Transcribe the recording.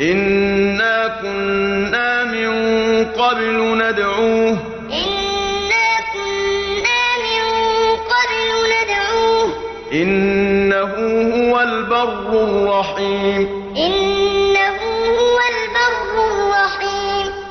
إِنَّا كُنَّا مِن قَبْلُ نَدْعُوهُ ۖ. إِنَّا كُنَّا مِن قَبْلُ نَدْعُوهُ ۖ. إِنَّهُ هُوَ الْبَرُّ الرَّحِيمُ.